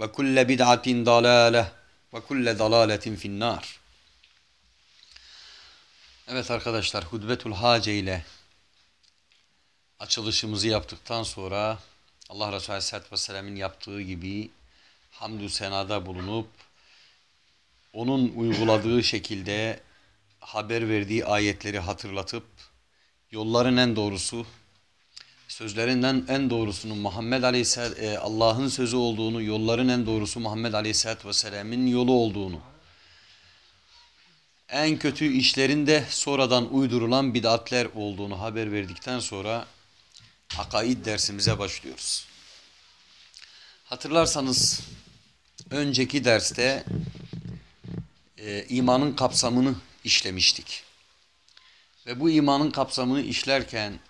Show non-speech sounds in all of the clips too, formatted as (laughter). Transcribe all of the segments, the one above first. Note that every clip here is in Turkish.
ve kulle bid'atin dalale ve kulle dalaletin finnar. Evet arkadaşlar Hudbetul Hace ile açılışımızı yaptıktan sonra Allah Resulü Aleyhisselatü Vesselam'ın yaptığı gibi hamdü senada bulunup onun uyguladığı şekilde haber verdiği ayetleri hatırlatıp yolların en doğrusu sözlerinden en doğrusunun Muhammed Aleyhisselam e, Allah'ın sözü olduğunu, yolların en doğrusu Muhammed Aleyhisselatü Vesselam'ın yolu olduğunu, en kötü işlerin de sonradan uydurulan bid'atler olduğunu haber verdikten sonra akaid dersimize başlıyoruz. Hatırlarsanız önceki derste e, imanın kapsamını işlemiştik. Ve bu imanın kapsamını işlerken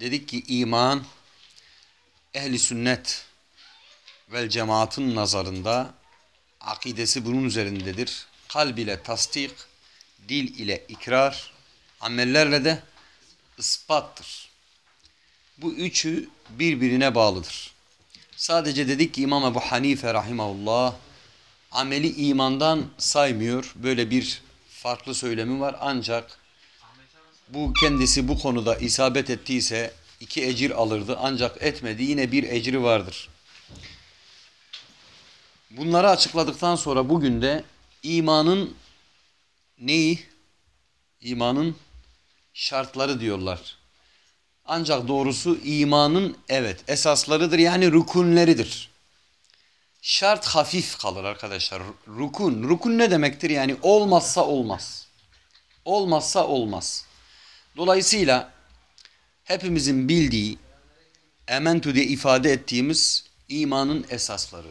dedik ki iman ehli sünnet vel cemaatın nazarında akidesi bunun üzerindedir. Kalb ile tasdik, dil ile ikrar, amellerle de ispattır. Bu üçü birbirine bağlıdır. Sadece dedik ki İmam Ebu Hanife rahimahullah ameli imandan saymıyor. Böyle bir farklı söylemi var ancak bu kendisi bu konuda isabet ettiyse iki ecir alırdı ancak etmedi yine bir ecri vardır. Bunları açıkladıktan sonra bugün de imanın neyi? İmanın şartları diyorlar. Ancak doğrusu imanın evet esaslarıdır yani rükunleridir. Şart hafif kalır arkadaşlar. Rukun. Rukun ne demektir? Yani olmazsa olmaz. Olmazsa olmaz. Dolayısıyla hepimizin bildiği, ementu diye ifade ettiğimiz imanın esasları.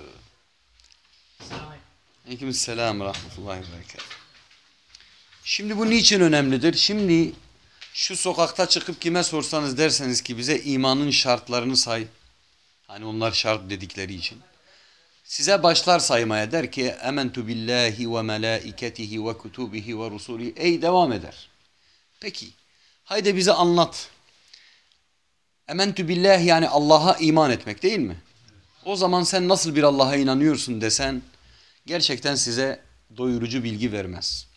Aleyküm selam rahmetullahi ve Şimdi bu niçin önemlidir? Şimdi şu sokakta çıkıp kime sorsanız derseniz ki bize imanın şartlarını say. Hani onlar şart dedikleri için. Size başlar saymaya der ki ementu billahi ve melaiketihi ve kutubihi ve rusulihi. Ey devam eder. Peki haydi bize anlat. Ementü billah yani Allah'a iman etmek değil mi? O zaman sen nasıl bir Allah'a inanıyorsun desen gerçekten size doyurucu bilgi vermez.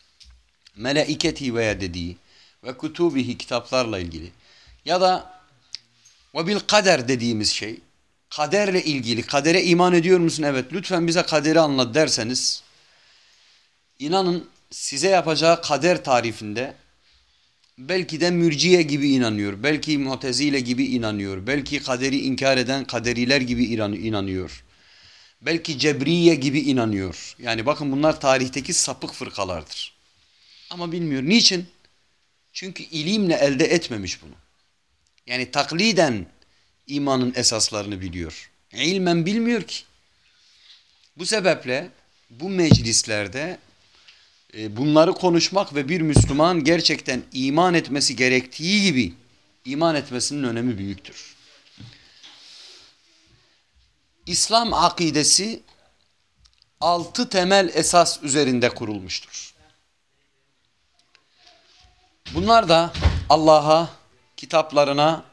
Melaiketi veya dediği ve kutubihi kitaplarla ilgili ya da ve bil kader dediğimiz şey kaderle ilgili kadere iman ediyor musun? Evet lütfen bize kaderi anlat derseniz inanın size yapacağı kader tarifinde belki de mürciye gibi inanıyor, belki mutezile gibi inanıyor, belki kaderi inkar eden kaderiler gibi inanıyor. Belki cebriye gibi inanıyor. Yani bakın bunlar tarihteki sapık fırkalardır. Ama bilmiyor. Niçin? Çünkü ilimle elde etmemiş bunu. Yani takliden imanın esaslarını biliyor. İlmen bilmiyor ki. Bu sebeple bu meclislerde bunları konuşmak ve bir Müslüman gerçekten iman etmesi gerektiği gibi iman etmesinin önemi büyüktür. İslam akidesi altı temel esas üzerinde kurulmuştur. Bunlar da Allah'a, kitaplarına,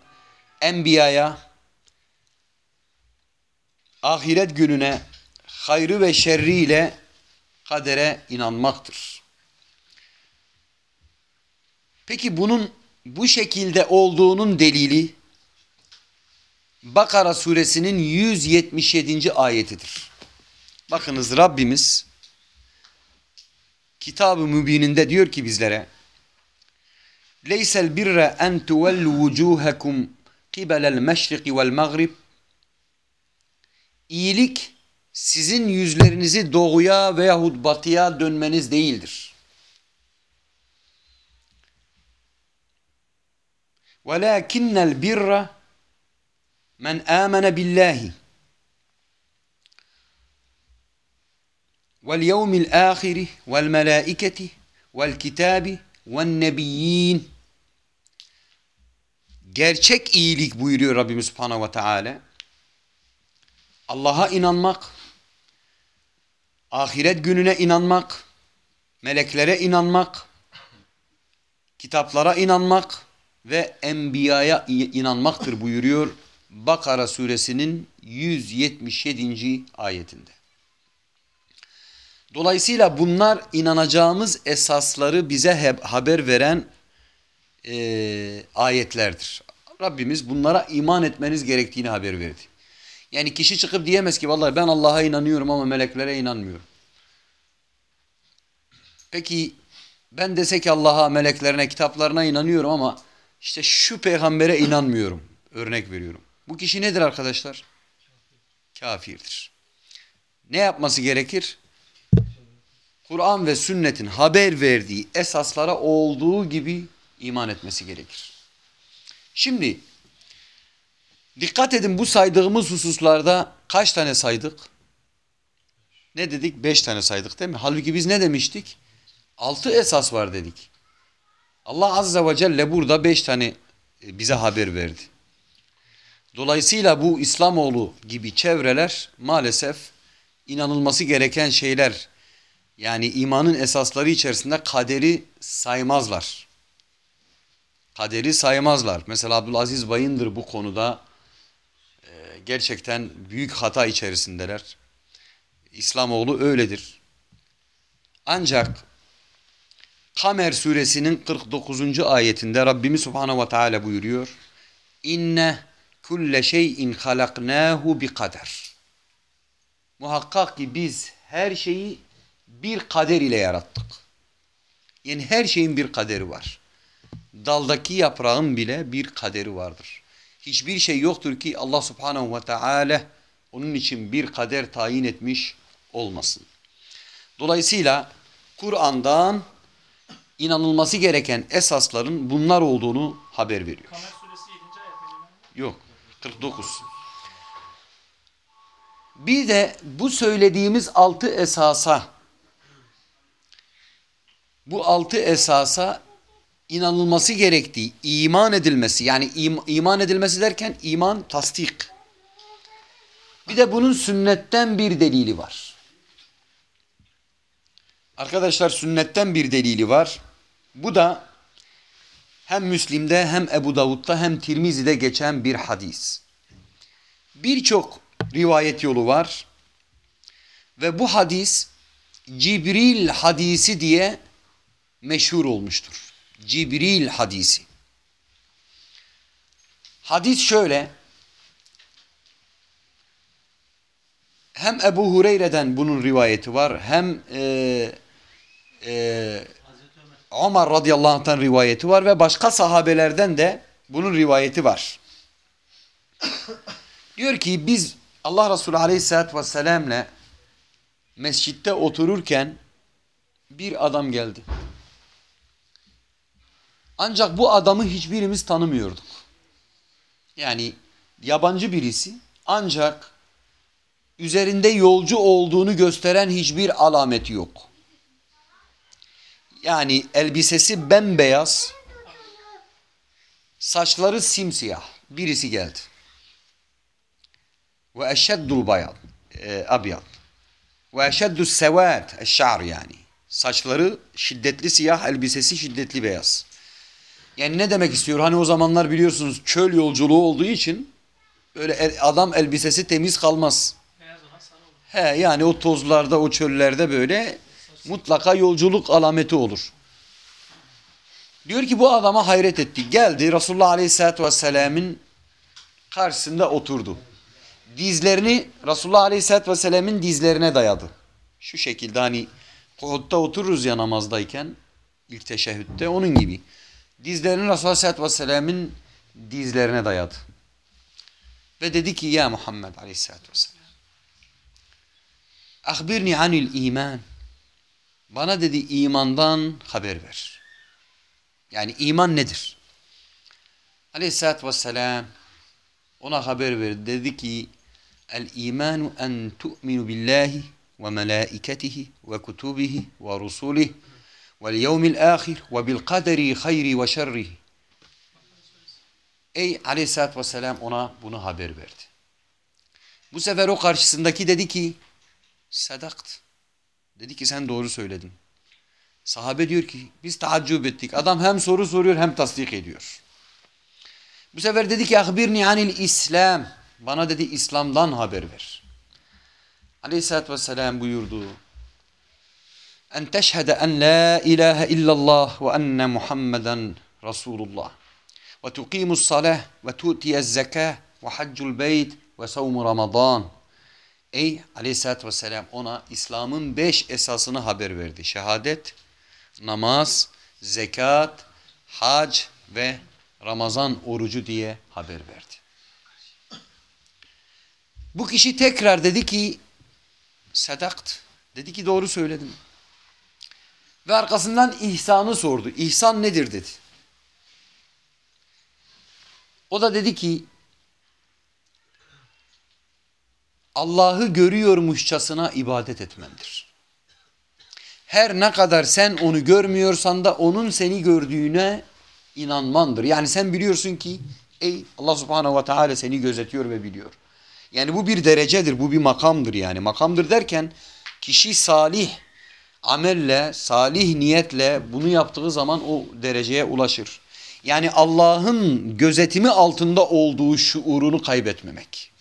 enbiyaya, ahiret gününe hayrı ve şerriyle kadere inanmaktır. Peki bunun bu şekilde olduğunun delili Bakara suresinin 177. ayetidir. Bakınız Rabbimiz Kitab-ı Mübininde diyor ki bizlere Leysel birre en tuvellu vucuhakum qibelel meşriki vel mağrib İyilik sizin yüzlerinizi doğuya veyahut batıya dönmeniz değildir. وَلَاكِنَّ الْبِرَّ مَنْ آمَنَ بِاللّٰهِ وَالْيَوْمِ الْآخِرِ وَالْمَلَائِكَةِ وَالْكِتَابِ وَالنَّبِيِّينَ Gerçek iyilik buyuruyor Rabbimiz Subhanahu ve Teala. Allah'a inanmak, ahiret gününe inanmak, meleklere inanmak, kitaplara inanmak ve enbiyaya inanmaktır buyuruyor Bakara suresinin 177. ayetinde. Dolayısıyla bunlar inanacağımız esasları bize haber veren e, ayetlerdir. Rabbimiz bunlara iman etmeniz gerektiğini haber verdi. Yani kişi çıkıp diyemez ki vallahi ben Allah'a inanıyorum ama meleklere inanmıyorum. Peki ben dese ki Allah'a, meleklerine, kitaplarına inanıyorum ama işte şu peygambere inanmıyorum. Örnek veriyorum. Bu kişi nedir arkadaşlar? Kafirdir. Ne yapması gerekir? Kur'an ve sünnetin haber verdiği esaslara olduğu gibi iman etmesi gerekir. Şimdi dikkat edin bu saydığımız hususlarda kaç tane saydık? Ne dedik? Beş tane saydık değil mi? Halbuki biz ne demiştik? Altı esas var dedik. Allah Azze ve Celle burada beş tane bize haber verdi. Dolayısıyla bu İslamoğlu gibi çevreler maalesef inanılması gereken şeyler yani imanın esasları içerisinde kaderi saymazlar. Kaderi saymazlar. Mesela Abdülaziz Bayındır bu konuda e, gerçekten büyük hata içerisindeler. İslamoğlu öyledir. Ancak Kamer suresinin 49. ayetinde Rabbimiz Subhanahu ve Teala buyuruyor. İnne kulle şeyin halaknahu bi kader. Muhakkak ki biz her şeyi bir kader ile yarattık. Yani her şeyin bir kaderi var. Daldaki yaprağın bile bir kaderi vardır. Hiçbir şey yoktur ki Allah subhanahu ve teala onun için bir kader tayin etmiş olmasın. Dolayısıyla Kur'an'dan inanılması gereken esasların bunlar olduğunu haber veriyor. Kamer suresi 7. ayet mi? Yok 49. Bir de bu söylediğimiz altı esasa bu altı esasa inanılması gerektiği, iman edilmesi yani im, iman edilmesi derken iman tasdik. Bir de bunun sünnetten bir delili var. Arkadaşlar sünnetten bir delili var. Bu da hem Müslim'de hem Ebu Davud'da hem Tirmizi'de geçen bir hadis. Birçok rivayet yolu var. Ve bu hadis Cibril hadisi diye meşhur olmuştur. Cibril hadisi. Hadis şöyle. Hem Ebu Hureyre'den bunun rivayeti var hem e, e, Ömer radıyallahu anh'tan rivayeti var ve başka sahabelerden de bunun rivayeti var. Diyor ki biz Allah Resulü aleyhissalatü vesselam'le mescitte otururken bir adam geldi. Ancak bu adamı hiçbirimiz tanımıyorduk. Yani yabancı birisi ancak üzerinde yolcu olduğunu gösteren hiçbir alameti yok. Yani elbisesi bembeyaz, saçları simsiyah. Birisi geldi. Ve eşeddul bayad, e, abyad. Ve eşeddus sevat, eşşar yani. Saçları şiddetli siyah, elbisesi şiddetli beyaz. Yani ne demek istiyor? Hani o zamanlar biliyorsunuz çöl yolculuğu olduğu için öyle adam elbisesi temiz kalmaz. He yani o tozlarda o çöllerde böyle mutlaka yolculuk alameti olur. Diyor ki bu adama hayret etti. Geldi Resulullah Aleyhisselatü Vesselam'ın karşısında oturdu. Dizlerini Resulullah Aleyhisselatü Vesselam'ın dizlerine dayadı. Şu şekilde hani Kuhut'ta otururuz ya namazdayken ilk teşehhütte onun gibi. Dizlerini Resulullah Aleyhisselatü Vesselam'ın dizlerine dayadı. Ve dedi ki ya Muhammed Aleyhisselatü Vesselam Ahbirni anil iman. Bana dedi imandan haber ver. Yani iman nedir? Aleyhisselatü Vesselam ona haber verdi. Dedi ki El imanu en tu'minu billahi ve melaiketihi ve kutubihi ve rusulihi vel yevmil ahir ve bil. Ey aleyhissalatü vesselam ona bunu haber verdi. Bu sefer o karşısındaki dedi ki sadakt. Dedi ki sen doğru söyledin. Sahabe diyor ki biz taaccüp ettik. Adam hem soru soruyor hem tasdik ediyor. Bu sefer dedi ki ahbirni anil İslam. Bana dedi İslam'dan haber ver. Aleyhisselatü Vesselam buyurdu. En teşhede en la ilahe illallah ve enne Muhammeden Resulullah. Ve tuqimus salah ve tu'tiyez zekah ve haccul beyt ve savmu Ramazan. Ey aleyhissalatü vesselam ona İslam'ın beş esasını haber verdi. Şehadet, namaz, zekat, hac ve Ramazan orucu diye haber verdi. Bu kişi tekrar dedi ki sadakt. Dedi ki doğru söyledim. Ve arkasından ihsanı sordu. İhsan nedir dedi. O da dedi ki Allah'ı görüyormuşçasına ibadet etmendir. Her ne kadar sen onu görmüyorsan da onun seni gördüğüne inanmandır. Yani sen biliyorsun ki ey Allah subhanehu ve teala seni gözetiyor ve biliyor. Yani bu bir derecedir, bu bir makamdır yani. Makamdır derken kişi salih amelle, salih niyetle bunu yaptığı zaman o dereceye ulaşır. Yani Allah'ın gözetimi altında olduğu şuurunu kaybetmemek.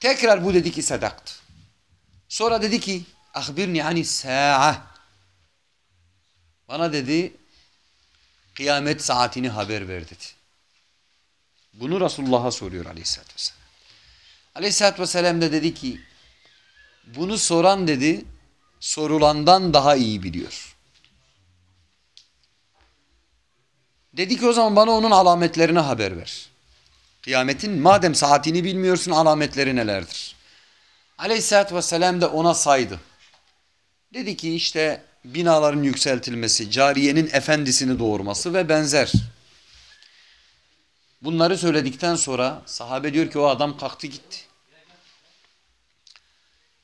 Tekrar bu dedi ki sadakt. Sonra dedi ki ahbirni ani sa'a. Bana dedi kıyamet saatini haber ver dedi. Bunu Resulullah'a soruyor aleyhissalatü vesselam. Aleyhissalatü vesselam da dedi ki bunu soran dedi sorulandan daha iyi biliyor. Dedi ki o zaman bana onun alametlerini haber ver. Kıyametin madem saatini bilmiyorsun alametleri nelerdir? Aleyhisselatü Vesselam da ona saydı. Dedi ki işte binaların yükseltilmesi, cariyenin efendisini doğurması ve benzer. Bunları söyledikten sonra sahabe diyor ki o adam kalktı gitti.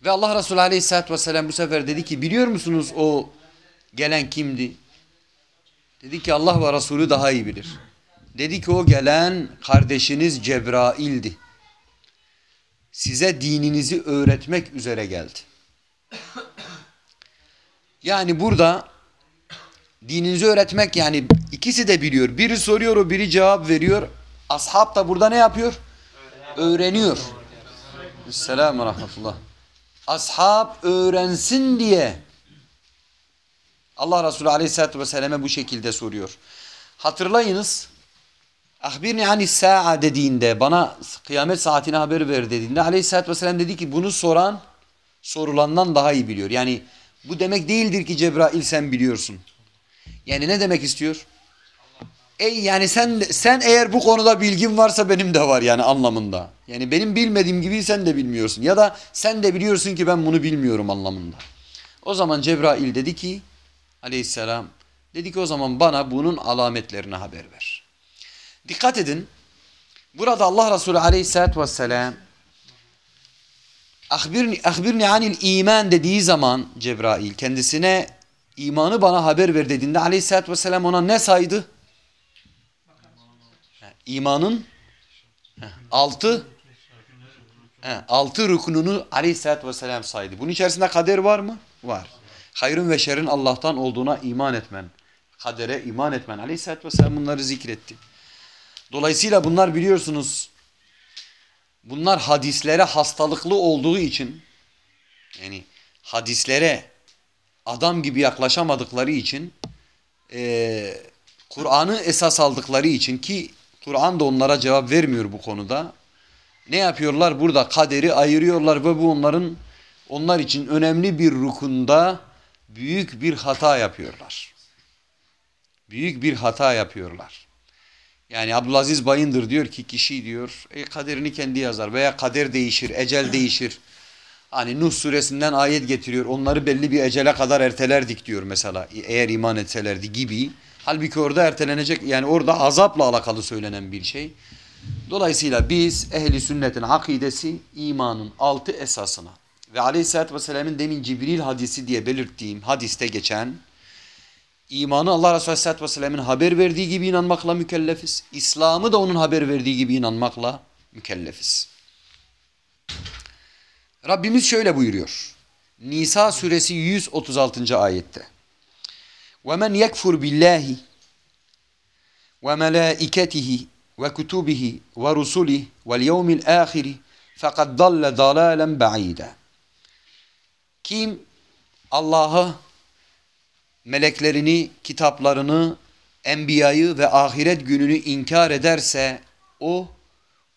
Ve Allah Resulü Aleyhisselatü Vesselam bu sefer dedi ki biliyor musunuz o gelen kimdi? Dedi ki Allah ve Resulü daha iyi bilir. Dedi ki o gelen kardeşiniz Cebrail'di. Size dininizi öğretmek üzere geldi. Yani burada dininizi öğretmek yani ikisi de biliyor. Biri soruyor o biri cevap veriyor. Ashab da burada ne yapıyor? Öğreniyor. Selamun rahmetullah. Ashab öğrensin diye Allah Resulü Aleyhisselatü Vesselam'e bu şekilde soruyor. Hatırlayınız Ahbirni anis sa'a dediğinde bana kıyamet saatine haber ver dediğinde Aleyhisselatü Vesselam dedi ki bunu soran sorulandan daha iyi biliyor. Yani bu demek değildir ki Cebrail sen biliyorsun. Yani ne demek istiyor? Ey yani sen sen eğer bu konuda bilgin varsa benim de var yani anlamında. Yani benim bilmediğim gibi sen de bilmiyorsun ya da sen de biliyorsun ki ben bunu bilmiyorum anlamında. O zaman Cebrail dedi ki aleyhisselam dedi ki o zaman bana bunun alametlerini haber ver. Dikkat edin. Burada Allah Resulü aleyhissalatü vesselam ahbirni, ahbirni anil iman dediği zaman Cebrail kendisine imanı bana haber ver dediğinde aleyhissalatü vesselam ona ne saydı? İmanın altı altı rükununu aleyhissalatü vesselam saydı. Bunun içerisinde kader var mı? Var. Hayrın ve şerrin Allah'tan olduğuna iman etmen. Kadere iman etmen. Aleyhissalatü vesselam bunları zikretti. Dolayısıyla bunlar biliyorsunuz bunlar hadislere hastalıklı olduğu için yani hadislere adam gibi yaklaşamadıkları için eee, Kur'an'ı esas aldıkları için ki Kur'an da onlara cevap vermiyor bu konuda. Ne yapıyorlar? Burada kaderi ayırıyorlar ve bu onların onlar için önemli bir rukunda büyük bir hata yapıyorlar. Büyük bir hata yapıyorlar. Yani Abdülaziz Bayındır diyor ki kişi diyor e, kaderini kendi yazar veya kader değişir, ecel değişir. Hani Nuh suresinden ayet getiriyor. Onları belli bir ecele kadar ertelerdik diyor mesela. Eğer iman etselerdi gibi. Halbuki orada ertelenecek yani orada azapla alakalı söylenen bir şey. Dolayısıyla biz ehli sünnetin akidesi imanın altı esasına ve aleyhissalatü vesselamın demin Cibril hadisi diye belirttiğim hadiste geçen imanı Allah Resulü aleyhissalatü vesselamın haber verdiği gibi inanmakla mükellefiz. İslam'ı da onun haber verdiği gibi inanmakla mükellefiz. Rabbimiz şöyle buyuruyor. Nisa suresi 136. ayette. وَمَنْ يَكْفُرْ بِاللّٰهِ وَمَلَائِكَتِهِ وَكُتُبِهِ وَرُسُلِهِ وَالْيَوْمِ الْآخِرِ فَقَدْ ضَلَّ ضَلَالًا بَعِيدًا Kim Allah'ı, meleklerini, kitaplarını, enbiyayı ve ahiret gününü inkar ederse o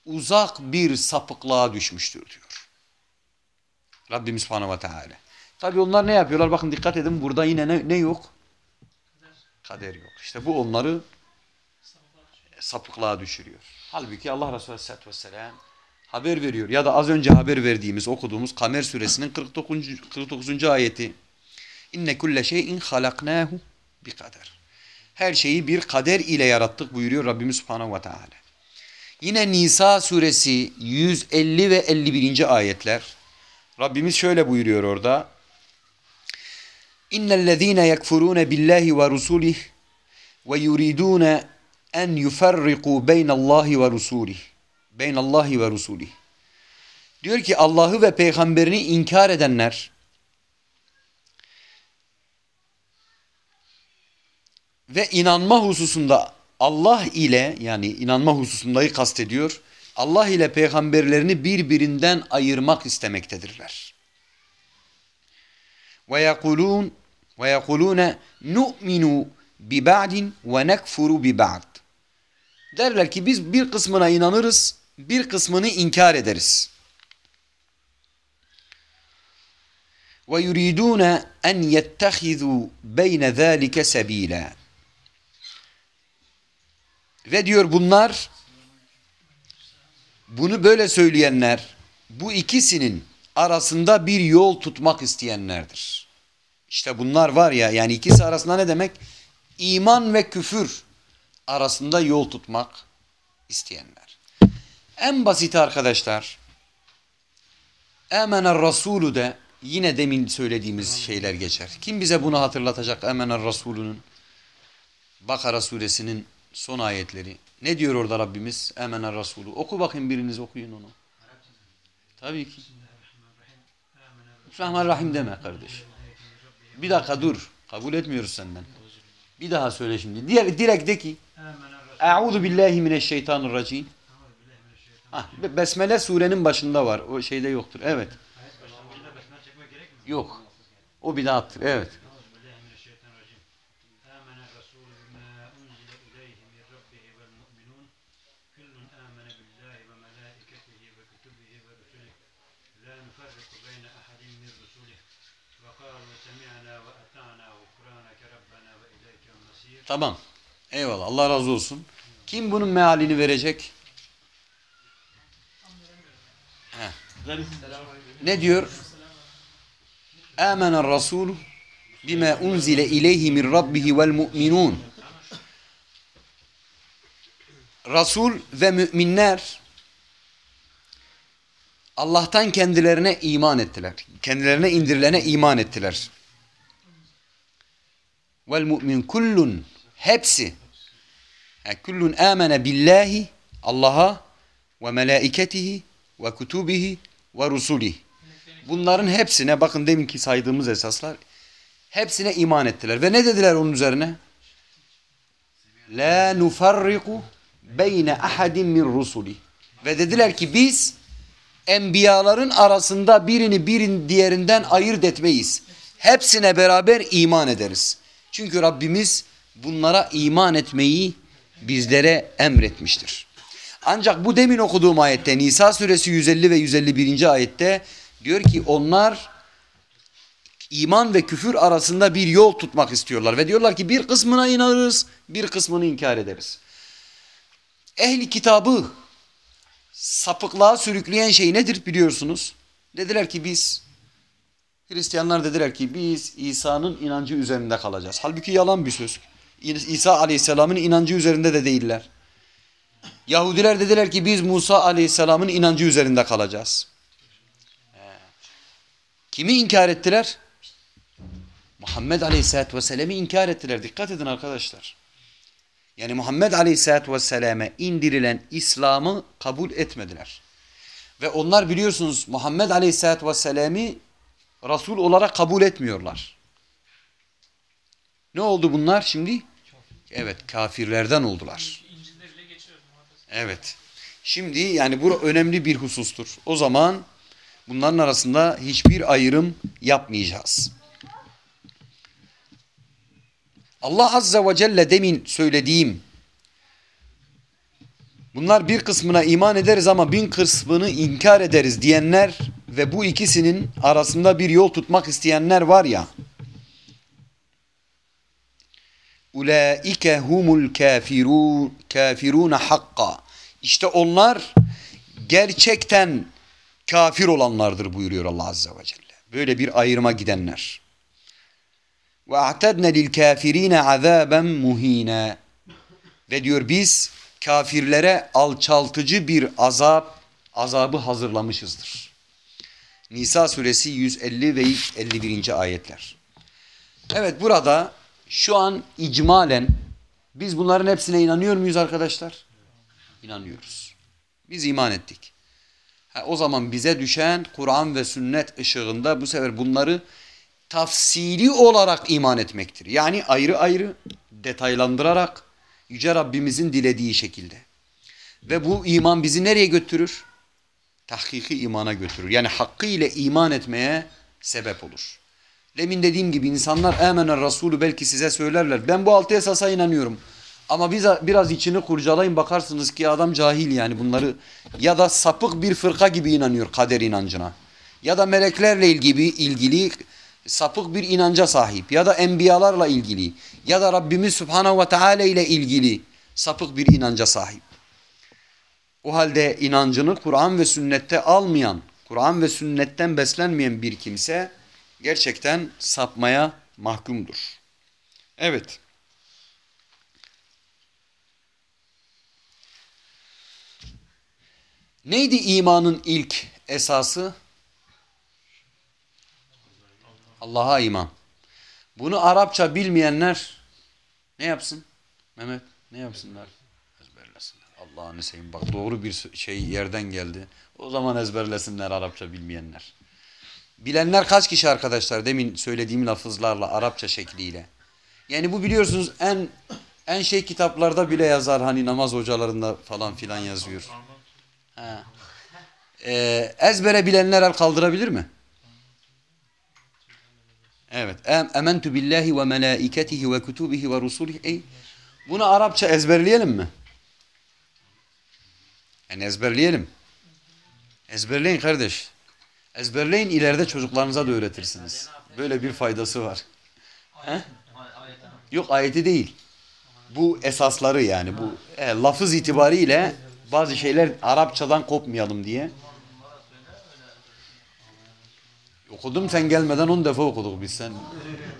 uzak bir sapıklığa düşmüştür diyor. Rabbimiz Subhanahu ve Teala. Tabi onlar ne yapıyorlar? Bakın dikkat edin burada yine ne, ne yok? Kader yok. İşte bu onları sapıklığa düşürüyor. Halbuki Allah Resulü Aleyhisselatü Vesselam haber veriyor. Ya da az önce haber verdiğimiz, okuduğumuz Kamer suresinin 49. 49. ayeti. İnne kulle şeyin halaknahu bi kader. Her şeyi bir kader ile yarattık buyuruyor Rabbimiz Subhanahu ve Teala. Yine Nisa suresi 150 ve 51. ayetler. Rabbimiz şöyle buyuruyor orada. İnnellezîne yekfurûne billahi ve rusulih ve yuridûne en yuferriku beynallahi ve rusulih. Beynallahi ve rusulih. Diyor ki Allah'ı ve peygamberini inkar edenler ve inanma hususunda Allah ile yani inanma hususundayı kastediyor. Allah ile peygamberlerini birbirinden ayırmak istemektedirler. Ve yekulun ve yekulune nu'minu bi ba'din ve nekfuru bi ba'd. Derler ki biz bir kısmına inanırız, bir kısmını inkar ederiz. Ve yuridune en yettehizu beyne zâlike sebîlâ. Ve diyor bunlar bunu böyle söyleyenler bu ikisinin arasında bir yol tutmak isteyenlerdir. İşte bunlar var ya yani ikisi arasında ne demek? İman ve küfür arasında yol tutmak isteyenler. En basit arkadaşlar Emener Resulü de yine demin söylediğimiz şeyler geçer. Kim bize bunu hatırlatacak Emener Resulü'nün Bakara suresinin son ayetleri. Ne diyor orada Rabbimiz? Emener Resulü. Oku bakayım biriniz okuyun onu. Tabii ki. Rahman Rahim deme kardeş. Bir dakika dur. Kabul etmiyoruz senden. Bir daha söyle şimdi. Diğer, direkt de ki Eûzu billahi mineşşeytanirracim. Hah, Besmele surenin başında var. O şeyde yoktur. Evet. Yok. O bidattır. Evet. Tamam. Eyvallah. Allah razı olsun. Kim bunun mealini verecek? Heh. Ne diyor? Âmener Rasul bima unzile ileyhi min rabbihi vel mu'minun. Rasul ve müminler Allah'tan kendilerine iman ettiler. Kendilerine indirilene iman ettiler. Vel mu'min kullun hepsi yani kullun amene billahi Allah'a ve melaiketihi ve kutubihi ve rusulihi. Bunların hepsine bakın deminki saydığımız esaslar hepsine iman ettiler. Ve ne dediler onun üzerine? La nufarriku beyne ahadin min rusuli. Ve dediler ki biz enbiyaların arasında birini birin diğerinden ayırt etmeyiz. Hepsine beraber iman ederiz. Çünkü Rabbimiz bunlara iman etmeyi bizlere emretmiştir. Ancak bu demin okuduğum ayette Nisa suresi 150 ve 151. ayette diyor ki onlar iman ve küfür arasında bir yol tutmak istiyorlar ve diyorlar ki bir kısmına inanırız, bir kısmını inkar ederiz. Ehli kitabı sapıklığa sürükleyen şey nedir biliyorsunuz? Dediler ki biz Hristiyanlar dediler ki biz İsa'nın inancı üzerinde kalacağız. Halbuki yalan bir söz. İsa Aleyhisselam'ın inancı üzerinde de değiller. Yahudiler dediler ki biz Musa Aleyhisselam'ın inancı üzerinde kalacağız. Kimi inkar ettiler? Muhammed Aleyhisselatü Vesselam'ı inkar ettiler. Dikkat edin arkadaşlar. Yani Muhammed Aleyhisselatü Vesselam'e indirilen İslam'ı kabul etmediler. Ve onlar biliyorsunuz Muhammed Aleyhisselatü Vesselam'ı Resul olarak kabul etmiyorlar. Ne oldu bunlar şimdi? Evet kafirlerden oldular. Evet. Şimdi yani bu önemli bir husustur. O zaman bunların arasında hiçbir ayrım yapmayacağız. Allah Azze ve Celle demin söylediğim bunlar bir kısmına iman ederiz ama bin kısmını inkar ederiz diyenler ve bu ikisinin arasında bir yol tutmak isteyenler var ya Ulaike humul kafirun kafirun hakka. İşte onlar gerçekten kafir olanlardır buyuruyor Allah Azze ve Celle. Böyle bir ayrıma gidenler. Ve a'tadna lil kafirine azaben muhine. Ve diyor biz kafirlere alçaltıcı bir azap azabı hazırlamışızdır. Nisa suresi 150 ve 51. ayetler. Evet burada şu an icmalen biz bunların hepsine inanıyor muyuz arkadaşlar? İnanıyoruz. Biz iman ettik. Ha, o zaman bize düşen Kur'an ve sünnet ışığında bu sefer bunları tafsili olarak iman etmektir. Yani ayrı ayrı detaylandırarak Yüce Rabbimizin dilediği şekilde. Ve bu iman bizi nereye götürür? Tahkiki imana götürür. Yani hakkıyla iman etmeye sebep olur. Demin dediğim gibi insanlar emenen Resulü belki size söylerler. Ben bu altı esasa inanıyorum. Ama biz biraz içini kurcalayın bakarsınız ki adam cahil yani bunları ya da sapık bir fırka gibi inanıyor kader inancına. Ya da meleklerle ilgili, ilgili sapık bir inanca sahip ya da enbiyalarla ilgili ya da Rabbimiz Subhanahu ve Teala ile ilgili sapık bir inanca sahip. O halde inancını Kur'an ve sünnette almayan, Kur'an ve sünnetten beslenmeyen bir kimse gerçekten sapmaya mahkumdur. Evet. Neydi imanın ilk esası? Allah'a iman. Bunu Arapça bilmeyenler ne yapsın? Mehmet ne yapsınlar? Ezberlesinler. Allah'ını seveyim bak doğru bir şey yerden geldi. O zaman ezberlesinler Arapça bilmeyenler. Bilenler kaç kişi arkadaşlar demin söylediğim lafızlarla Arapça şekliyle. Yani bu biliyorsunuz en en şey kitaplarda bile yazar hani namaz hocalarında falan filan yazıyor. Ha. Ee, ezbere bilenler el kaldırabilir mi? Evet. Em, ementu billahi ve melaiketihi ve kutubihi ve rusulihi. Bunu Arapça ezberleyelim mi? Yani ezberleyelim. Ezberleyin kardeş. Ezberleyin ileride çocuklarınıza da öğretirsiniz. Böyle bir faydası var. He? Yok ayeti değil. Bu esasları yani bu e, lafız itibariyle bazı şeyler Arapçadan kopmayalım diye. Okudum sen gelmeden on defa okuduk biz sen.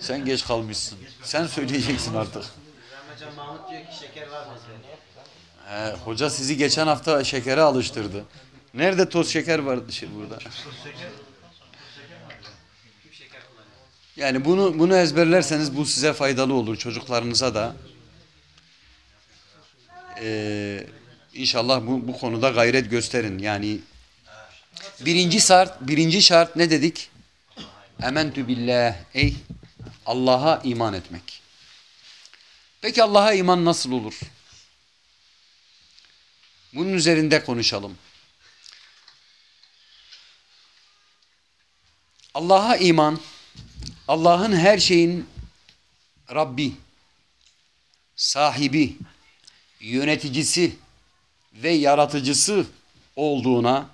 Sen geç kalmışsın. Sen söyleyeceksin artık. He, hoca sizi geçen hafta şekere alıştırdı. Nerede toz şeker var şey burada? Yani bunu bunu ezberlerseniz bu size faydalı olur çocuklarınıza da. Ee, inşallah bu, bu konuda gayret gösterin. Yani birinci şart, birinci şart ne dedik? Ementü billah. Ey Allah'a iman etmek. Peki Allah'a iman nasıl olur? Bunun üzerinde konuşalım. Allah'a iman, Allah'ın her şeyin Rabbi, sahibi, yöneticisi ve yaratıcısı olduğuna,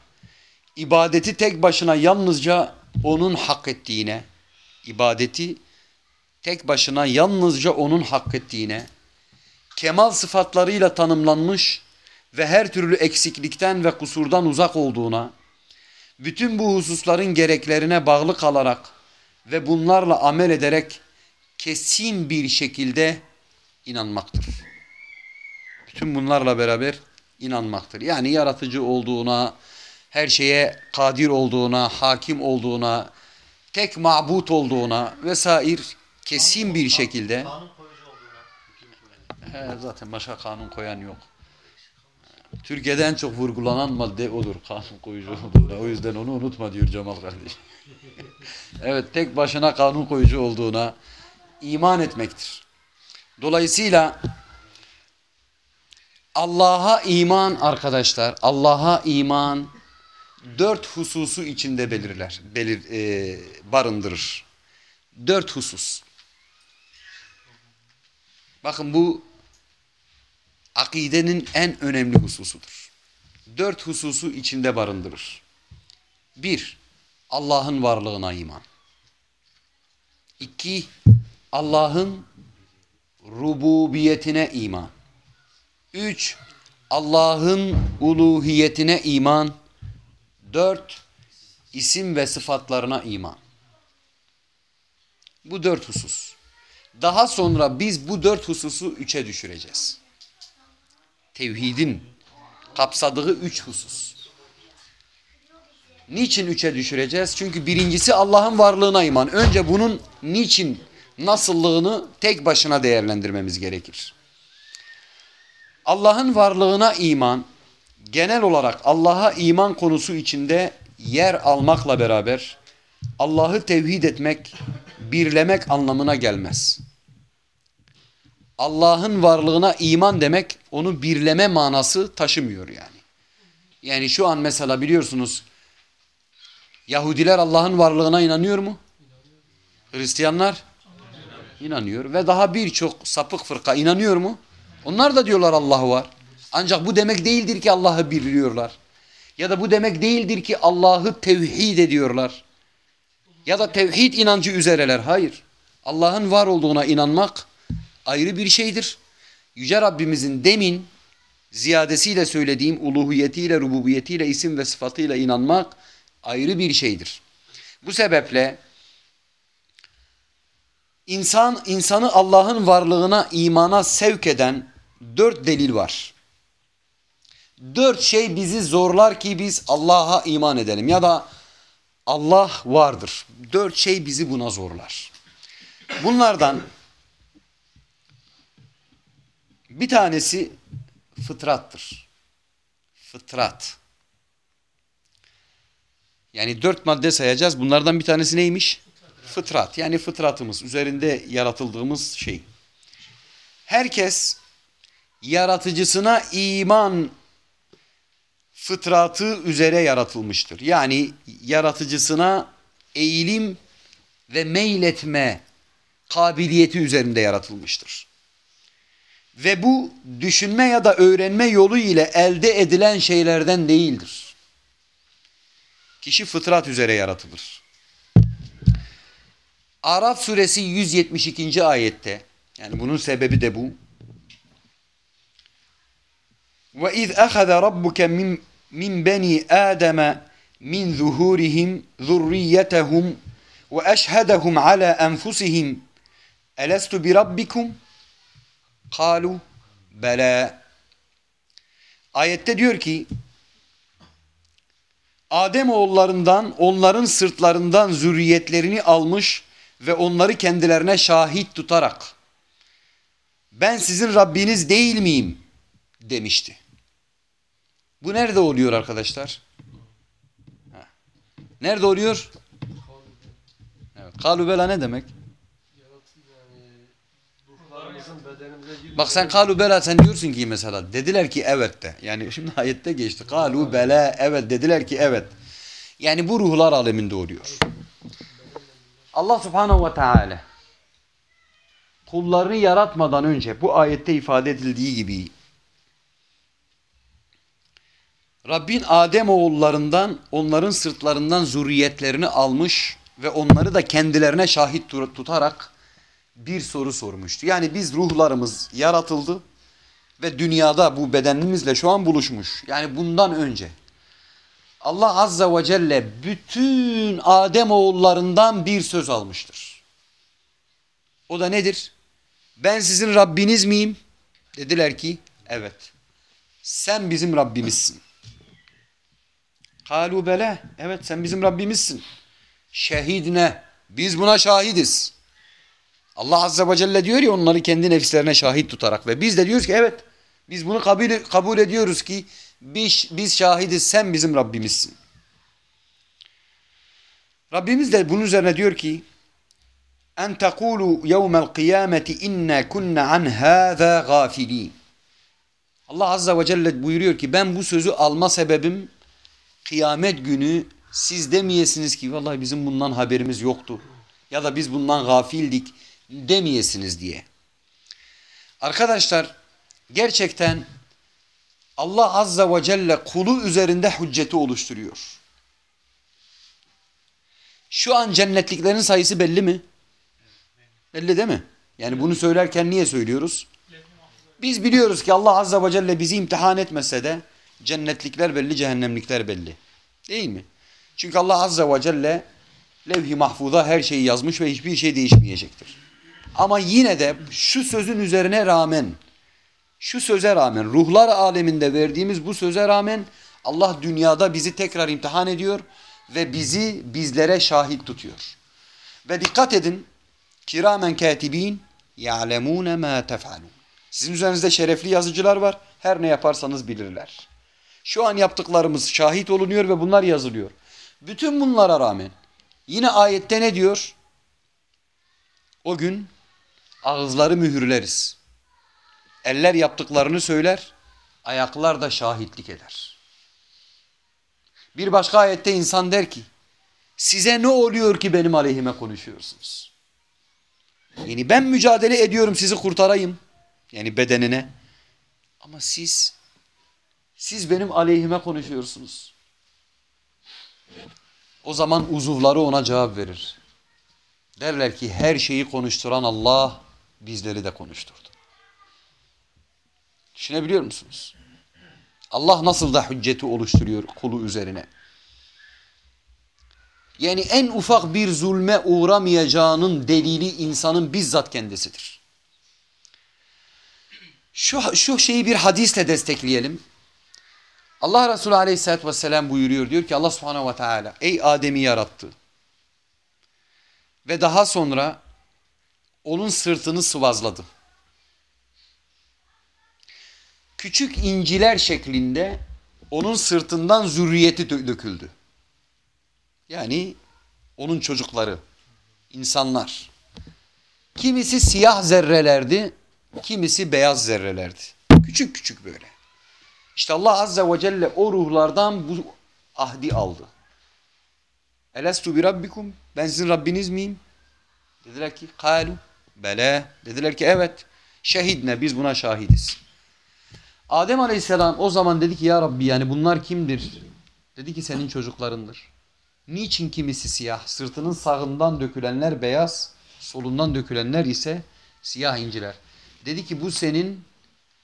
ibadeti tek başına yalnızca onun hak ettiğine, ibadeti tek başına yalnızca onun hak ettiğine, kemal sıfatlarıyla tanımlanmış ve her türlü eksiklikten ve kusurdan uzak olduğuna, bütün bu hususların gereklerine bağlı kalarak ve bunlarla amel ederek kesin bir şekilde inanmaktır. Bütün bunlarla beraber inanmaktır. Yani yaratıcı olduğuna, her şeye kadir olduğuna, hakim olduğuna, tek mabut olduğuna vesaire kesin bir şekilde Kanun koyucu olduğuna. He, zaten başka kanun koyan yok. Türkiye'de en çok vurgulanan madde odur. Kanun koyucu olduğuna. O yüzden onu unutma diyor Cemal kardeş. (laughs) evet tek başına kanun koyucu olduğuna iman etmektir. Dolayısıyla Allah'a iman arkadaşlar, Allah'a iman dört hususu içinde belirler, belir, e, barındırır. Dört husus. Bakın bu akidenin en önemli hususudur. Dört hususu içinde barındırır. Bir, Allah'ın varlığına iman. İki, Allah'ın rububiyetine iman. Üç, Allah'ın uluhiyetine iman. Dört, isim ve sıfatlarına iman. Bu dört husus. Daha sonra biz bu dört hususu üçe düşüreceğiz. Tevhidin kapsadığı üç husus. Niçin üçe düşüreceğiz? Çünkü birincisi Allah'ın varlığına iman. Önce bunun niçin, nasıllığını tek başına değerlendirmemiz gerekir. Allah'ın varlığına iman, genel olarak Allah'a iman konusu içinde yer almakla beraber Allah'ı tevhid etmek, birlemek anlamına gelmez. Allah'ın varlığına iman demek onu birleme manası taşımıyor yani. Yani şu an mesela biliyorsunuz Yahudiler Allah'ın varlığına inanıyor mu? Hristiyanlar inanıyor ve daha birçok sapık fırka inanıyor mu? Onlar da diyorlar Allah var. Ancak bu demek değildir ki Allah'ı birliyorlar. Ya da bu demek değildir ki Allah'ı tevhid ediyorlar. Ya da tevhid inancı üzereler. Hayır. Allah'ın var olduğuna inanmak ayrı bir şeydir. Yüce Rabbimizin demin ziyadesiyle söylediğim uluhiyetiyle, rububiyetiyle, isim ve sıfatıyla inanmak ayrı bir şeydir. Bu sebeple insan insanı Allah'ın varlığına imana sevk eden dört delil var. Dört şey bizi zorlar ki biz Allah'a iman edelim ya da Allah vardır. Dört şey bizi buna zorlar. Bunlardan bir tanesi fıtrattır. Fıtrat. Yani dört madde sayacağız. Bunlardan bir tanesi neymiş? Fıtrat. Yani fıtratımız. Üzerinde yaratıldığımız şey. Herkes yaratıcısına iman fıtratı üzere yaratılmıştır. Yani yaratıcısına eğilim ve meyletme kabiliyeti üzerinde yaratılmıştır. Ve bu düşünme ya da öğrenme yolu ile elde edilen şeylerden değildir. Kişi fıtrat üzere yaratılır. Araf suresi 172. ayette yani bunun sebebi de bu. Ve iz ahaza rabbuke min min bani Adem min zuhurihim zurriyetehum ve eşhedehum ala enfusihim elestu bi rabbikum kalu bela ayette diyor ki Adem oğullarından onların sırtlarından zürriyetlerini almış ve onları kendilerine şahit tutarak ben sizin Rabbiniz değil miyim demişti. Bu nerede oluyor arkadaşlar? Nerede oluyor? Evet. Kalubela ne demek? Bak sen kalubela sen diyorsun ki mesela dediler ki evet de. Yani (laughs) şimdi ayette geçti. Kalubela evet dediler ki evet. Yani bu ruhlar aleminde oluyor. Allah subhanehu ve teala kullarını yaratmadan önce bu ayette ifade edildiği gibi Rabbin Adem oğullarından onların sırtlarından zürriyetlerini almış ve onları da kendilerine şahit tut- tutarak bir soru sormuştu. Yani biz ruhlarımız yaratıldı ve dünyada bu bedenimizle şu an buluşmuş. Yani bundan önce Allah Azza ve Celle bütün Adem oğullarından bir söz almıştır. O da nedir? Ben sizin Rabbiniz miyim? Dediler ki evet. Sen bizim Rabbimizsin. Kalu bele. Evet sen bizim Rabbimizsin. Şehidne. Biz buna şahidiz. Allah Azze ve Celle diyor ya onları kendi nefislerine şahit tutarak ve biz de diyoruz ki evet biz bunu kabul, kabul ediyoruz ki biz, biz şahidiz sen bizim Rabbimizsin. Rabbimiz de bunun üzerine diyor ki en tekulu yevmel kıyameti inna kunna an hâzâ gâfilîn. Allah Azze ve Celle buyuruyor ki ben bu sözü alma sebebim kıyamet günü siz demeyesiniz ki vallahi bizim bundan haberimiz yoktu ya da biz bundan gafildik demeyesiniz diye. Arkadaşlar gerçekten Allah Azza ve Celle kulu üzerinde hücceti oluşturuyor. Şu an cennetliklerin sayısı belli mi? Belli değil mi? Yani bunu söylerken niye söylüyoruz? Biz biliyoruz ki Allah Azza ve Celle bizi imtihan etmese de cennetlikler belli, cehennemlikler belli. Değil mi? Çünkü Allah Azza ve Celle levh-i mahfuza her şeyi yazmış ve hiçbir şey değişmeyecektir. Ama yine de şu sözün üzerine rağmen, şu söze rağmen, ruhlar aleminde verdiğimiz bu söze rağmen Allah dünyada bizi tekrar imtihan ediyor ve bizi bizlere şahit tutuyor. Ve dikkat edin, kiramen katibin ya'lemune ma tef'alun. Sizin üzerinizde şerefli yazıcılar var. Her ne yaparsanız bilirler. Şu an yaptıklarımız şahit olunuyor ve bunlar yazılıyor. Bütün bunlara rağmen yine ayette ne diyor? O gün ağızları mühürleriz. Eller yaptıklarını söyler, ayaklar da şahitlik eder. Bir başka ayette insan der ki, size ne oluyor ki benim aleyhime konuşuyorsunuz? Yani ben mücadele ediyorum sizi kurtarayım. Yani bedenine. Ama siz, siz benim aleyhime konuşuyorsunuz. O zaman uzuvları ona cevap verir. Derler ki her şeyi konuşturan Allah bizleri de konuşturdu. Düşünebiliyor musunuz? Allah nasıl da hücceti oluşturuyor kulu üzerine. Yani en ufak bir zulme uğramayacağının delili insanın bizzat kendisidir. Şu, şu şeyi bir hadisle destekleyelim. Allah Resulü aleyhissalatü vesselam buyuruyor. Diyor ki Allah subhanehu ve teala ey Adem'i yarattı. Ve daha sonra onun sırtını sıvazladı. Küçük inciler şeklinde onun sırtından zürriyeti dö- döküldü. Yani onun çocukları, insanlar. Kimisi siyah zerrelerdi, kimisi beyaz zerrelerdi. Küçük küçük böyle. İşte Allah Azze ve Celle o ruhlardan bu ahdi aldı. Elestu bi rabbikum? Ben sizin Rabbiniz miyim? Dediler ki kalu bele. Dediler ki evet. Şehidne biz buna şahidiz. Adem Aleyhisselam o zaman dedi ki ya Rabbi yani bunlar kimdir? Dedi ki senin çocuklarındır. Niçin kimisi siyah? Sırtının sağından dökülenler beyaz, solundan dökülenler ise siyah inciler. Dedi ki bu senin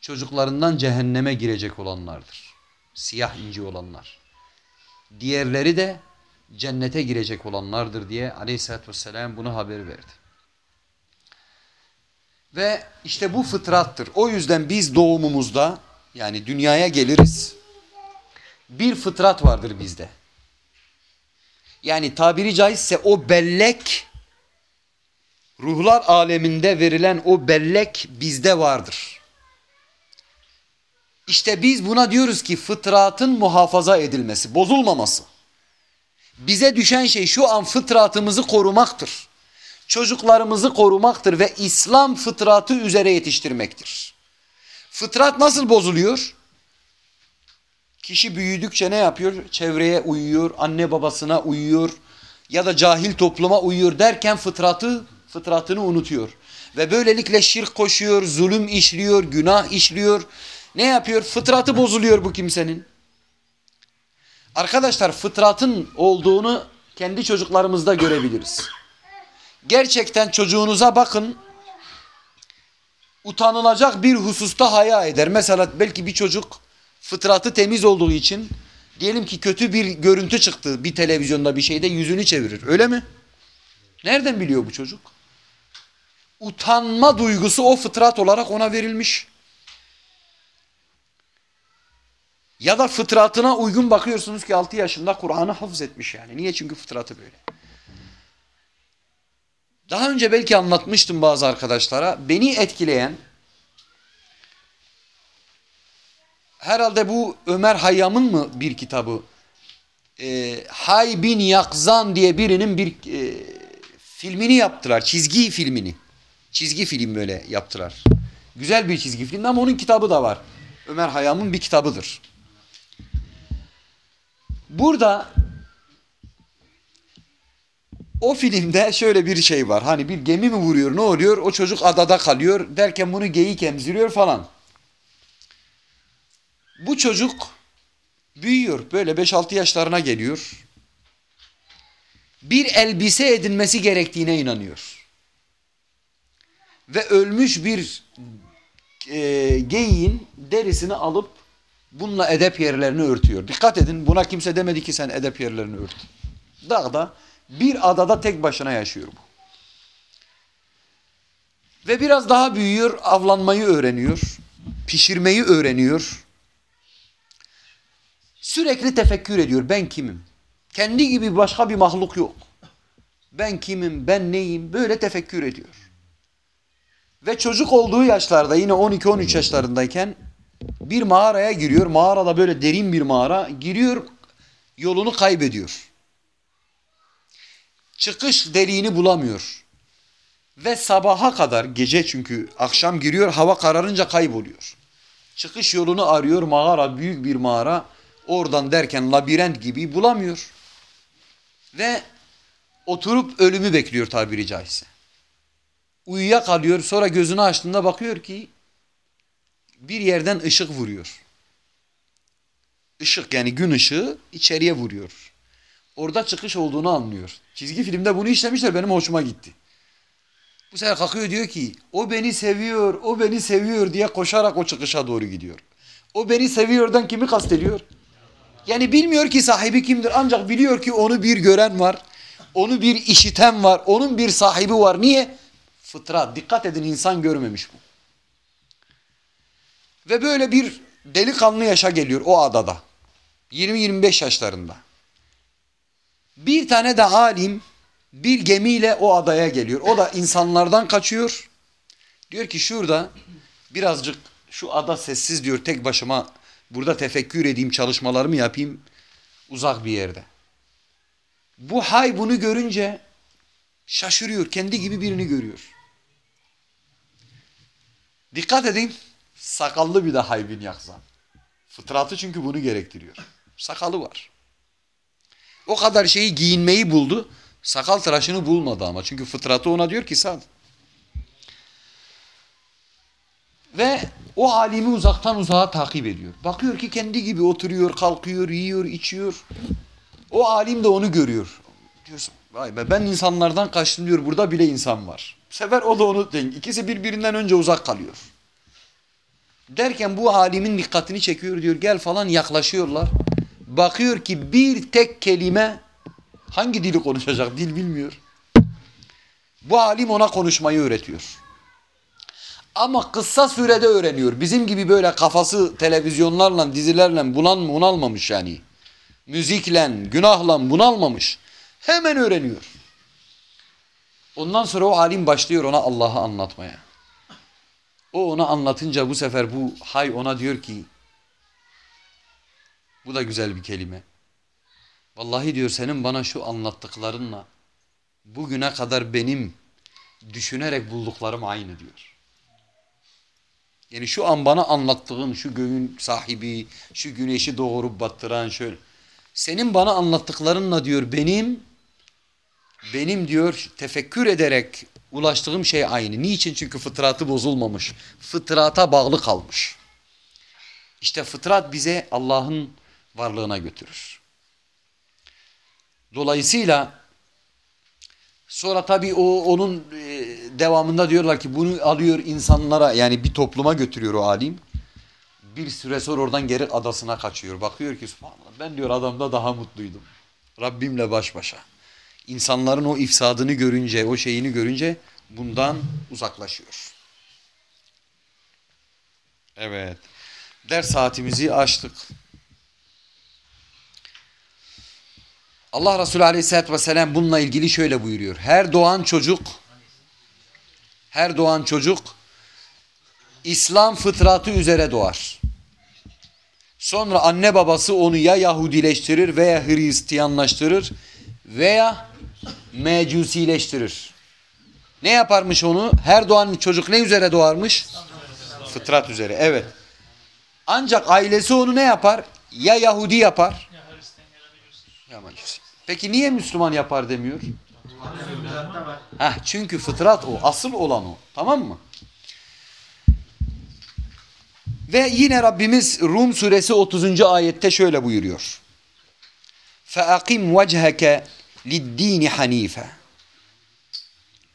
çocuklarından cehenneme girecek olanlardır. Siyah inci olanlar. Diğerleri de cennete girecek olanlardır diye aleyhissalatü vesselam bunu haber verdi. Ve işte bu fıtrattır. O yüzden biz doğumumuzda yani dünyaya geliriz. Bir fıtrat vardır bizde. Yani tabiri caizse o bellek ruhlar aleminde verilen o bellek bizde vardır. İşte biz buna diyoruz ki fıtratın muhafaza edilmesi, bozulmaması. Bize düşen şey şu an fıtratımızı korumaktır. Çocuklarımızı korumaktır ve İslam fıtratı üzere yetiştirmektir. Fıtrat nasıl bozuluyor? Kişi büyüdükçe ne yapıyor? Çevreye uyuyor, anne babasına uyuyor, ya da cahil topluma uyuyor derken fıtratı fıtratını unutuyor. Ve böylelikle şirk koşuyor, zulüm işliyor, günah işliyor. Ne yapıyor? Fıtratı bozuluyor bu kimsenin. Arkadaşlar fıtratın olduğunu kendi çocuklarımızda görebiliriz. Gerçekten çocuğunuza bakın. Utanılacak bir hususta haya eder. Mesela belki bir çocuk fıtratı temiz olduğu için diyelim ki kötü bir görüntü çıktı bir televizyonda bir şeyde yüzünü çevirir. Öyle mi? Nereden biliyor bu çocuk? Utanma duygusu o fıtrat olarak ona verilmiş. Ya da fıtratına uygun bakıyorsunuz ki 6 yaşında Kur'an'ı hafız etmiş yani. Niye? Çünkü fıtratı böyle. Daha önce belki anlatmıştım bazı arkadaşlara. Beni etkileyen herhalde bu Ömer Hayyam'ın mı bir kitabı? Ee, Hay bin Yakzan diye birinin bir e, filmini yaptılar. Çizgi filmini. Çizgi film böyle yaptılar. Güzel bir çizgi film ama onun kitabı da var. Ömer Hayyam'ın bir kitabıdır. Burada o filmde şöyle bir şey var. Hani bir gemi mi vuruyor ne oluyor? O çocuk adada kalıyor derken bunu geyik emziriyor falan. Bu çocuk büyüyor. Böyle 5-6 yaşlarına geliyor. Bir elbise edinmesi gerektiğine inanıyor. Ve ölmüş bir e, geyiğin derisini alıp bununla edep yerlerini örtüyor. Dikkat edin buna kimse demedi ki sen edep yerlerini ört. Dağda bir adada tek başına yaşıyor bu. Ve biraz daha büyüyor, avlanmayı öğreniyor, pişirmeyi öğreniyor. Sürekli tefekkür ediyor. Ben kimim? Kendi gibi başka bir mahluk yok. Ben kimim, ben neyim? Böyle tefekkür ediyor. Ve çocuk olduğu yaşlarda yine 12-13 yaşlarındayken bir mağaraya giriyor. Mağarada böyle derin bir mağara. Giriyor, yolunu kaybediyor. Çıkış deliğini bulamıyor. Ve sabaha kadar gece çünkü akşam giriyor hava kararınca kayboluyor. Çıkış yolunu arıyor mağara büyük bir mağara. Oradan derken labirent gibi bulamıyor. Ve oturup ölümü bekliyor tabiri caizse. Uyuyakalıyor sonra gözünü açtığında bakıyor ki bir yerden ışık vuruyor. Işık yani gün ışığı içeriye vuruyor. Orada çıkış olduğunu anlıyor. Çizgi filmde bunu işlemişler benim hoşuma gitti. Bu sefer kalkıyor diyor ki o beni seviyor, o beni seviyor diye koşarak o çıkışa doğru gidiyor. O beni seviyordan kimi kastediyor? Yani bilmiyor ki sahibi kimdir ancak biliyor ki onu bir gören var. Onu bir işiten var. Onun bir sahibi var. Niye? Fıtrat. Dikkat edin insan görmemiş bu. Ve böyle bir delikanlı yaşa geliyor o adada. 20-25 yaşlarında. Bir tane de alim bir gemiyle o adaya geliyor. O da insanlardan kaçıyor. Diyor ki şurada birazcık şu ada sessiz diyor tek başıma burada tefekkür edeyim çalışmalarımı yapayım uzak bir yerde. Bu hay bunu görünce şaşırıyor. Kendi gibi birini görüyor. Dikkat edin. Sakallı bir de hay bin yakzan. Fıtratı çünkü bunu gerektiriyor. Sakalı var. O kadar şeyi giyinmeyi buldu. Sakal tıraşını bulmadı ama. Çünkü fıtratı ona diyor ki sal. Ve o alimi uzaktan uzağa takip ediyor. Bakıyor ki kendi gibi oturuyor, kalkıyor, yiyor, içiyor. O alim de onu görüyor. Diyorsun vay be ben insanlardan kaçtım diyor. Burada bile insan var. Bu sefer o da onu denk. İkisi birbirinden önce uzak kalıyor. Derken bu alimin dikkatini çekiyor diyor. Gel falan yaklaşıyorlar. Bakıyor ki bir tek kelime hangi dili konuşacak dil bilmiyor. Bu alim ona konuşmayı öğretiyor. Ama kısa sürede öğreniyor. Bizim gibi böyle kafası televizyonlarla, dizilerle bulan bunalmamış yani. Müzikle, günahla bunalmamış. Hemen öğreniyor. Ondan sonra o alim başlıyor ona Allah'ı anlatmaya. O ona anlatınca bu sefer bu hay ona diyor ki bu da güzel bir kelime. Vallahi diyor senin bana şu anlattıklarınla bugüne kadar benim düşünerek bulduklarım aynı diyor. Yani şu an bana anlattığın şu göğün sahibi, şu güneşi doğurup battıran şöyle. Senin bana anlattıklarınla diyor benim benim diyor tefekkür ederek ulaştığım şey aynı. Niçin? Çünkü fıtratı bozulmamış. Fıtrata bağlı kalmış. İşte fıtrat bize Allah'ın varlığına götürür. Dolayısıyla sonra tabii o onun e, devamında diyorlar ki bunu alıyor insanlara yani bir topluma götürüyor o alim. Bir süre sonra oradan geri adasına kaçıyor. Bakıyor ki subhanallah ben diyor adamda daha mutluydum. Rabbimle baş başa. İnsanların o ifsadını görünce, o şeyini görünce bundan uzaklaşıyor. Evet. Ders saatimizi açtık. Allah Resulü Aleyhisselatü Vesselam bununla ilgili şöyle buyuruyor. Her doğan çocuk her doğan çocuk İslam fıtratı üzere doğar. Sonra anne babası onu ya Yahudileştirir veya Hristiyanlaştırır veya Mecusileştirir. Ne yaparmış onu? Her doğan çocuk ne üzere doğarmış? Fıtrat üzere. Evet. Ancak ailesi onu ne yapar? Ya Yahudi yapar. Ya Hristiyan ya da Mecusi. Ya Mecusi. Peki niye Müslüman yapar demiyor? Heh, çünkü fıtrat o. Asıl olan o. Tamam mı? Ve yine Rabbimiz Rum suresi 30. ayette şöyle buyuruyor. فَاَقِمْ وَجْهَكَ لِلدِّينِ حَن۪يفًا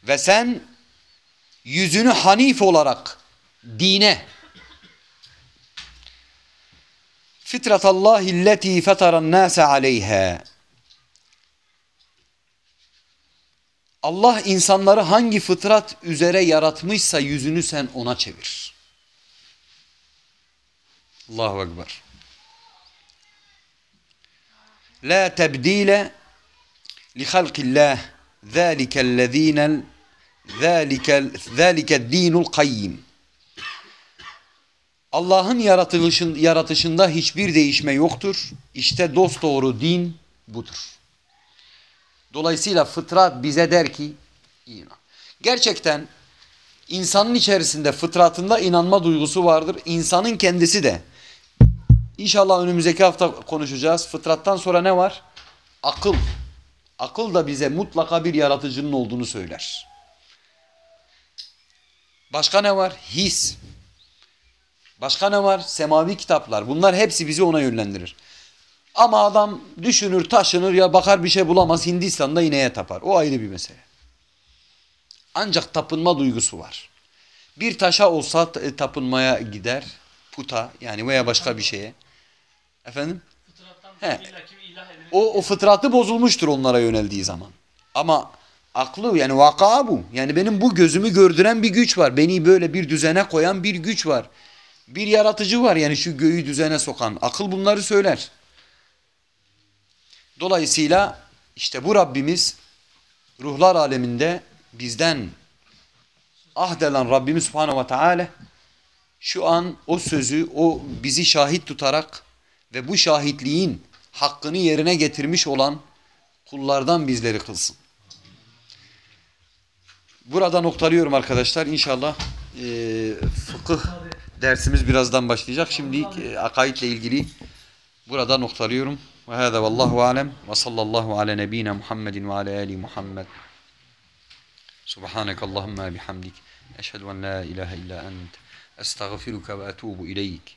Ve sen yüzünü hanif olarak dine fitratallahi allati fetaran nase aleyha Allah insanları hangi fıtrat üzere yaratmışsa yüzünü sen ona çevir. Allahu Ekber. La tebdile li halqillah zâlikellezînel zâlikel zâlikedînul kayyim. Allah'ın yaratılışın, yaratışında hiçbir değişme yoktur. İşte dosdoğru din budur. Dolayısıyla fıtrat bize der ki inan. Gerçekten insanın içerisinde fıtratında inanma duygusu vardır. İnsanın kendisi de. İnşallah önümüzdeki hafta konuşacağız. Fıtrattan sonra ne var? Akıl. Akıl da bize mutlaka bir yaratıcının olduğunu söyler. Başka ne var? His. Başka ne var? Semavi kitaplar. Bunlar hepsi bizi ona yönlendirir. Ama adam düşünür, taşınır ya bakar bir şey bulamaz Hindistan'da ineğe tapar. O ayrı bir mesele. Ancak tapınma duygusu var. Bir taşa olsa t- tapınmaya gider. Puta yani veya başka bir şeye. Efendim? He. O, o fıtratı bozulmuştur onlara yöneldiği zaman. Ama aklı yani vaka bu. Yani benim bu gözümü gördüren bir güç var. Beni böyle bir düzene koyan bir güç var. Bir yaratıcı var yani şu göğü düzene sokan. Akıl bunları söyler. Dolayısıyla işte bu Rabbimiz ruhlar aleminde bizden ahdeden Rabbimiz Subhanahu ve Teala şu an o sözü o bizi şahit tutarak ve bu şahitliğin hakkını yerine getirmiş olan kullardan bizleri kılsın. Burada noktalıyorum arkadaşlar. İnşallah e, fıkıh dersimiz birazdan başlayacak. Şimdi e, akaidle ilgili burada noktalıyorum. Ve hâzâ vallahu alem ve sallallahu ala nebine Muhammedin ve ala ali Muhammed. Subhaneke Allahümme bihamdik. Eşhedü en la ilahe illa ent. Estağfiruke ve etubu ileyk.